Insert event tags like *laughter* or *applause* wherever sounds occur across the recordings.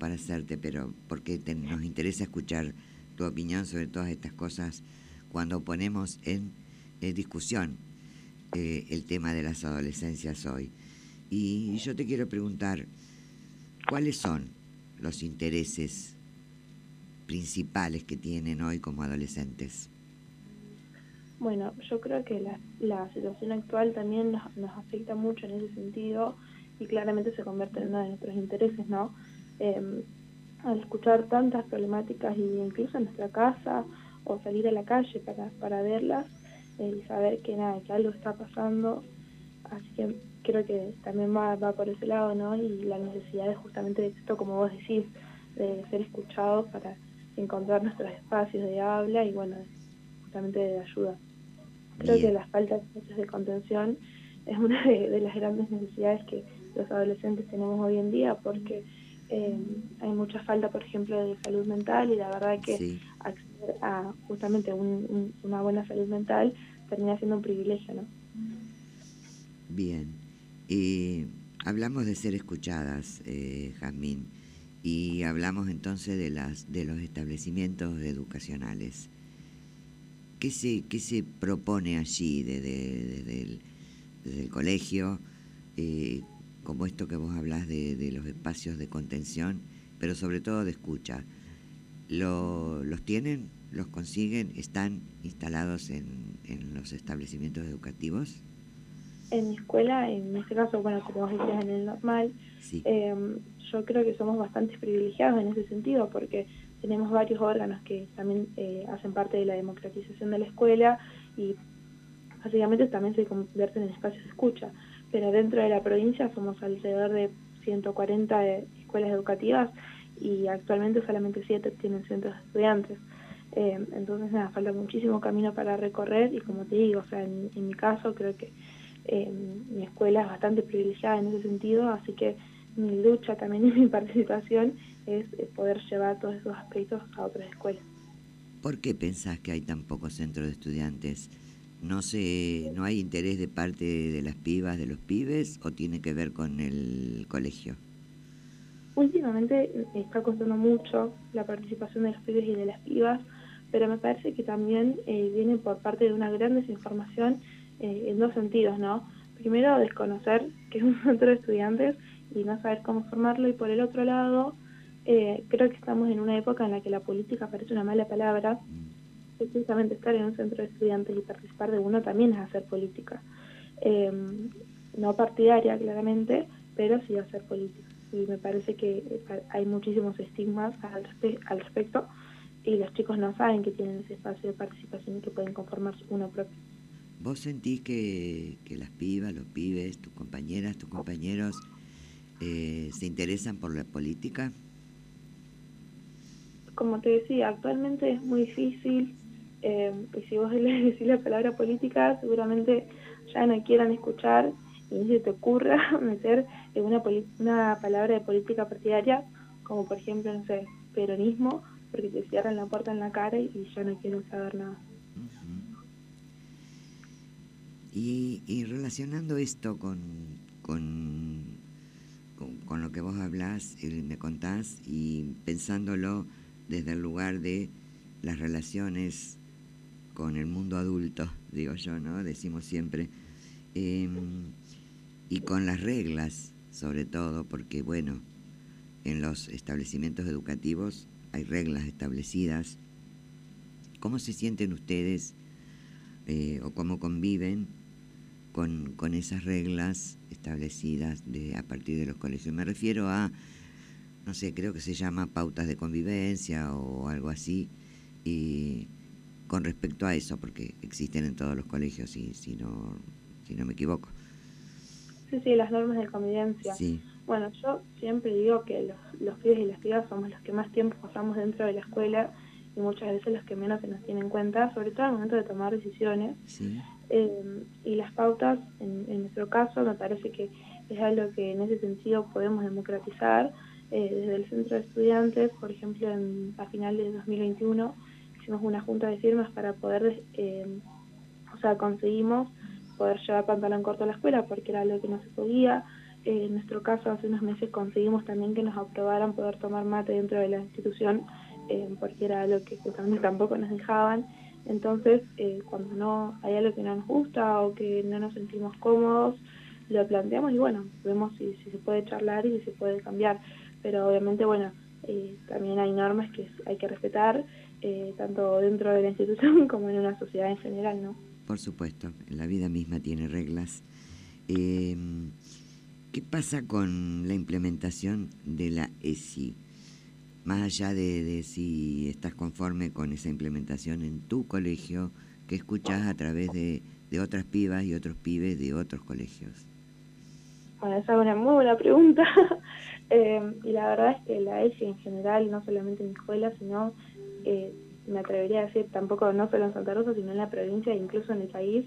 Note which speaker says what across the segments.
Speaker 1: para hacerte, pero porque nos interesa escuchar tu opinión sobre todas estas cosas cuando ponemos en, discusión eh, el tema de las adolescencias hoy. Y yo te quiero preguntar, ¿cuáles son los intereses principales que tienen hoy como adolescentes?
Speaker 2: Bueno, yo creo que la, situación actual también nos, afecta mucho en ese sentido y claramente se convierte en uno de nuestros intereses, ¿no? Em, al escuchar tantas problemáticas y incluso en nuestra casa o salir a la calle para, para verlas eh, y saber que nada, que algo está pasando, así que creo que también va, va por ese lado, ¿no? Y la necesidad de justamente de esto, como vos decís, de ser escuchados para encontrar nuestros espacios de habla y bueno, justamente de ayuda. Creo que la falta de de contención es una de, las grandes necesidades que los adolescentes tenemos hoy en día porque eh, hay mucha falta, por ejemplo, de salud mental y la verdad que acceder a justamente una buena salud mental termina siendo un privilegio, ¿no?
Speaker 1: Bien. Y hablamos de ser escuchadas, eh, Jazmín, y hablamos entonces de, las, de los establecimientos educacionales. ¿Qué se, qué se propone allí desde, el, colegio? Eh, como esto que vos hablas de, los espacios de contención, pero sobre todo de escucha. ¿Lo, ¿Los tienen? ¿Los consiguen? ¿Están instalados en, en los establecimientos educativos?
Speaker 2: En mi escuela, en este caso, bueno, como vos decías, en el normal, em, yo creo que somos bastante privilegiados en ese sentido porque tenemos varios órganos que también eh, hacen parte de la democratización de la escuela y básicamente también se convierten en espacios de escucha. Pero dentro de la provincia somos alrededor de 140 escuelas educativas y actualmente solamente 7 tienen centros de estudiantes. Eh, entonces, nada, falta muchísimo camino para recorrer y como te digo, o sea, en, mi caso creo que eh, mi escuela es bastante privilegiada en ese sentido, así que mi lucha también *laughs* y mi participación es, poder llevar todos esos aspectos a otras escuelas.
Speaker 1: ¿Por qué pensás que hay tan pocos centros de estudiantes? ¿No, se, ¿No hay interés de parte de las pibas, de los pibes, o tiene que ver con el colegio?
Speaker 2: Últimamente está costando mucho la participación de los pibes y de las pibas, pero me parece que también eh, viene por parte de una gran desinformación eh, en dos sentidos, ¿no? Primero, desconocer que es un *laughs* centro de estudiantes y no saber cómo formarlo, y por el otro lado, eh, creo que estamos en una época en la que la política parece una mala palabra. Precisamente estar en un centro de estudiantes y participar de uno también es hacer política. Em, no partidaria, claramente, pero sí hacer política. Y me parece que hay muchísimos estigmas al, al respecto y los chicos no saben que tienen ese espacio de participación y que pueden conformar uno propio.
Speaker 1: ¿Vos sentís que, que las pibas, los pibes, tus compañeras, tus compañeros eh, se interesan por la política?
Speaker 2: Como te decía, actualmente es muy difícil eh, y si vos *laughs* le decís la palabra política seguramente ya no quieran escuchar y ni se te ocurra *laughs* meter una, una palabra de política partidaria como por ejemplo, no sé, peronismo, porque te cierran la puerta en la cara y, ya no quieren saber nada.
Speaker 1: y, y, relacionando esto con, con con, lo que vos hablás y me contás y pensándolo desde el lugar de las relaciones con el mundo adulto, digo yo, ¿no? Decimos siempre. Em, y con las reglas, sobre todo, porque, bueno, en los establecimientos educativos hay reglas establecidas. ¿Cómo se sienten ustedes eh, o cómo conviven con, con esas reglas establecidas a partir de los colegios. Me refiero a, no sé, creo que se llama pautas de convivencia o algo así, y con respecto a eso, porque existen en todos los colegios, si, si, no, si no me equivoco.
Speaker 2: Sí, sí, las normas de convivencia. Bueno, yo siempre digo que los, los pibes y las pibas somos los que más tiempo pasamos dentro de la escuela y muchas veces los que menos se nos tienen en cuenta, sobre todo al momento de tomar decisiones. Sí. Eh, y las pautas, en, nuestro caso, me parece que es algo que en ese sentido podemos democratizar. Eh, desde el centro de estudiantes, por ejemplo, en, a finales de 2021 hicimos una junta de firmas para poder, eh, o sea, conseguimos poder llevar pantalón corto a la escuela porque era algo que no se podía. Eh, en nuestro caso, hace unos meses conseguimos también que nos aprobaran poder tomar mate dentro de la institución, eh, porque era algo que justamente tampoco nos dejaban. Entonces, cuando no hay algo que no nos gusta o que no nos sentimos cómodos, lo planteamos y bueno, vemos si se puede charlar y si se puede cambiar. Pero obviamente, bueno, también hay normas que hay que respetar, tanto dentro de la institución *laughs* como en una sociedad en general, ¿no?
Speaker 1: Por supuesto, la vida misma tiene reglas. Eh, ¿Qué pasa con la implementación de la ESI? Más allá de, si estás conforme con esa implementación en tu colegio, ¿qué escuchas a través de, otras pibas y otros pibes de otros colegios?
Speaker 2: Bueno, esa es una muy buena pregunta. *laughs* Eh, y la verdad es que la ESI en general, no solamente en mi escuela, sino, eh, me atrevería a decir, tampoco no solo en Santa Rosa, sino en la provincia incluso en el país,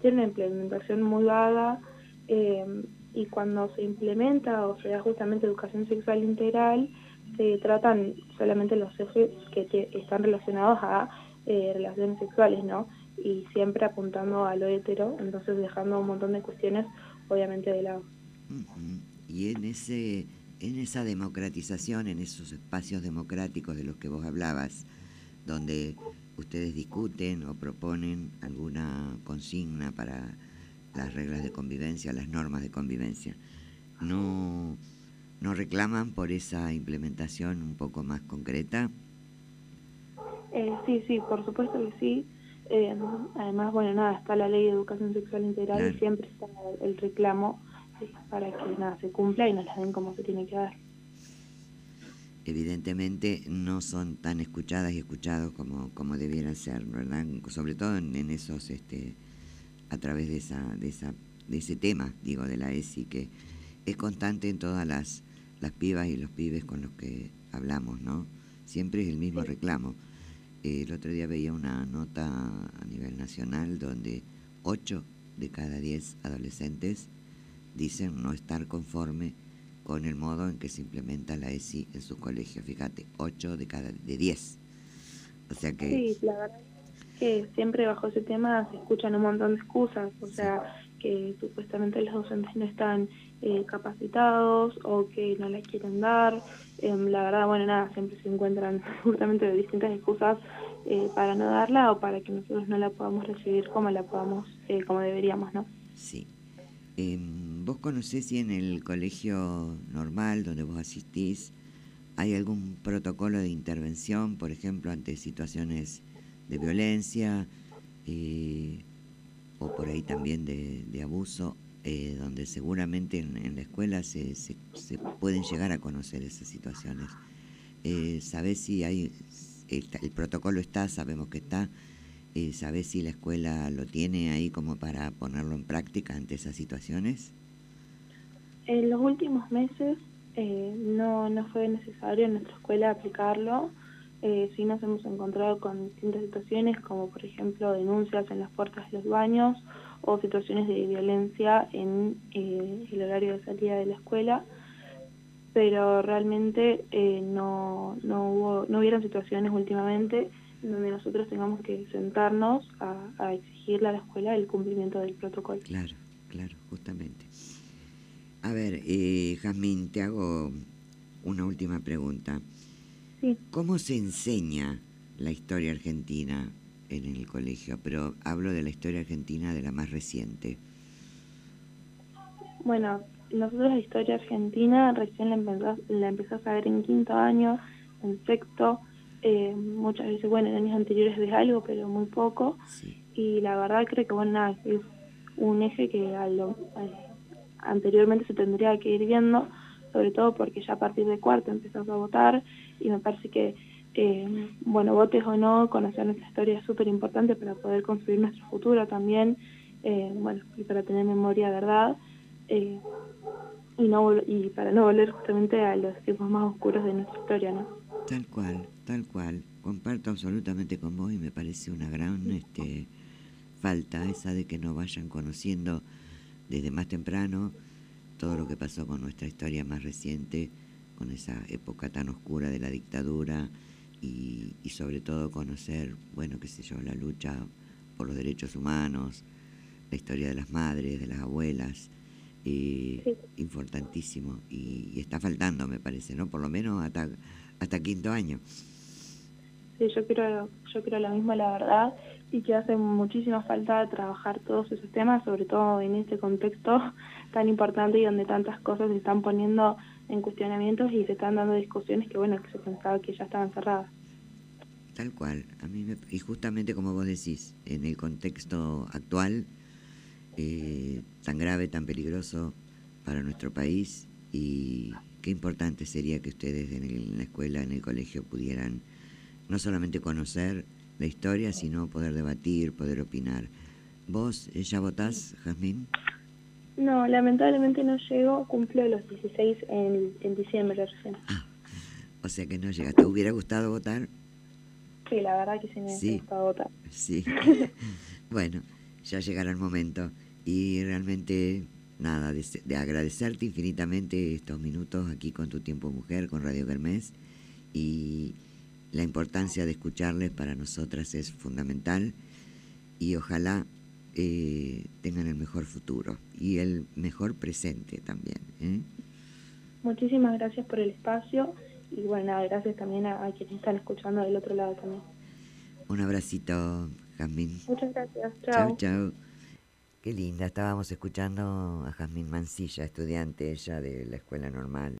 Speaker 2: tiene una implementación muy vaga. Eh, y cuando se implementa o se da justamente educación sexual integral, se tratan solamente los ejes que están relacionados a eh, relaciones sexuales, ¿no? Y siempre apuntando a lo hetero, entonces dejando un montón de cuestiones, obviamente, de lado.
Speaker 1: Y en ese en esa democratización, en esos espacios democráticos de los que vos hablabas, donde ustedes discuten o proponen alguna consigna para las reglas de convivencia, las normas de convivencia. No, no reclaman por esa implementación un poco más concreta.
Speaker 2: Eh, sí, sí, por supuesto que sí. Eh, además, bueno, nada, está la ley de educación sexual integral y siempre está el reclamo para que nada se cumpla y nos la den como se tiene que dar.
Speaker 1: Evidentemente no son tan escuchadas y escuchados como, como debieran ser, ¿verdad? Sobre todo en, en esos este, a través de, esa, de, esa, de ese tema, digo, de la ESI, que es constante en todas las, las pibas y los pibes con los que hablamos, ¿no? Siempre es el mismo reclamo. el otro día veía una nota a nivel nacional donde 8 de cada 10 adolescentes dicen no estar conforme con el modo en que se implementa la ESI en sus colegios. Fíjate, 8 de cada de 10. O sea que...
Speaker 2: Sí, la verdad que siempre bajo ese tema se escuchan un montón de excusas, o sea, que supuestamente los docentes no están eh, capacitados o que no les quieren dar. Em, la verdad, bueno, nada, siempre se encuentran *laughs* justamente distintas excusas eh, para no darla o para que nosotros no la podamos recibir como la podamos, eh, como deberíamos, ¿no?
Speaker 1: Sí. ¿Vos conocés si en el colegio normal donde vos asistís hay algún protocolo de intervención, por ejemplo, ante situaciones de violencia eh, o por ahí también de, abuso, eh, donde seguramente en, la escuela se, se, pueden llegar a conocer esas situaciones. Eh, ¿Sabés si hay, el, protocolo está, sabemos que está, eh, ¿sabés si la escuela lo tiene ahí como para ponerlo en práctica ante esas situaciones?
Speaker 2: En los últimos meses no, no fue necesario en nuestra escuela aplicarlo, eh, sí nos hemos encontrado con distintas situaciones, como por ejemplo denuncias en las puertas de los baños o situaciones de violencia en eh, el horario de salida de la escuela, pero realmente eh, no, no, hubo, no hubieron situaciones últimamente donde nosotros tengamos que sentarnos a, a exigirle a la escuela el cumplimiento del protocolo.
Speaker 1: Claro, claro, justamente. A ver, eh, Jazmín, te hago una última pregunta. ¿Cómo se enseña la historia argentina en el colegio? Pero hablo de la historia argentina de la más reciente.
Speaker 2: Bueno, nosotros la historia argentina recién la empezó, la empezó a saber en quinto año, en sexto, eh, muchas veces, bueno, en años anteriores de algo, pero muy poco. Y la verdad creo que, bueno, nada, es un eje que anteriormente se tendría que ir viendo, sobre todo porque ya a partir de cuarto empezás a votar y me parece que, eh, bueno, votes o no, conocer nuestra historia es súper importante para poder construir nuestro futuro también, eh, bueno, y para tener memoria, ¿verdad? Eh, y, no, y para no volver justamente a los tiempos más oscuros de nuestra historia, ¿no?
Speaker 1: Tal cual, tal cual. Comparto absolutamente con vos y me parece una gran este, falta esa de que no vayan conociendo desde más temprano todo lo que pasó con nuestra historia más reciente, con esa época tan oscura de la dictadura y, sobre todo conocer, bueno, qué sé yo, la lucha por los derechos humanos, la historia de las madres, de las abuelas, eh, importantísimo y, está faltando, me parece, ¿no? Por lo menos hasta, hasta quinto año.
Speaker 2: Sí, yo creo, yo creo lo mismo, la verdad, y que hace muchísima falta trabajar todos esos temas, sobre todo en este contexto *laughs* tan importante y donde tantas cosas se están poniendo en cuestionamientos y se están dando discusiones que, bueno, que se pensaba que ya estaban cerradas.
Speaker 1: Tal cual, a mí y justamente como vos decís, en el contexto actual, eh, tan grave, tan peligroso para nuestro país, y qué importante sería que ustedes en, la escuela, en el colegio, pudieran no solamente conocer la historia, sino poder debatir, poder opinar. ¿Vos ya votás, Jazmín?
Speaker 2: No, lamentablemente no llego, cumplo los 16 en, en diciembre recién.
Speaker 1: Ah, o sea que no llega. ¿Te hubiera gustado votar?
Speaker 2: Sí, la verdad que sí me sí. votar.
Speaker 1: Sí. *laughs* bueno, ya llegará el momento. Y realmente, nada, de, agradecerte infinitamente estos minutos aquí con Tu Tiempo Mujer, con Radio Kermés. Y la importancia de escucharles para nosotras es fundamental. Y ojalá eh, tengan el mejor futuro y el mejor presente también. ¿eh?
Speaker 2: Muchísimas gracias por el espacio y bueno, gracias también a, quienes están escuchando del otro lado también.
Speaker 1: Un abracito, Jazmín.
Speaker 2: Muchas gracias. Chao.
Speaker 1: Chao, Qué linda, estábamos escuchando a Jazmín Mancilla, estudiante ella de la escuela normal.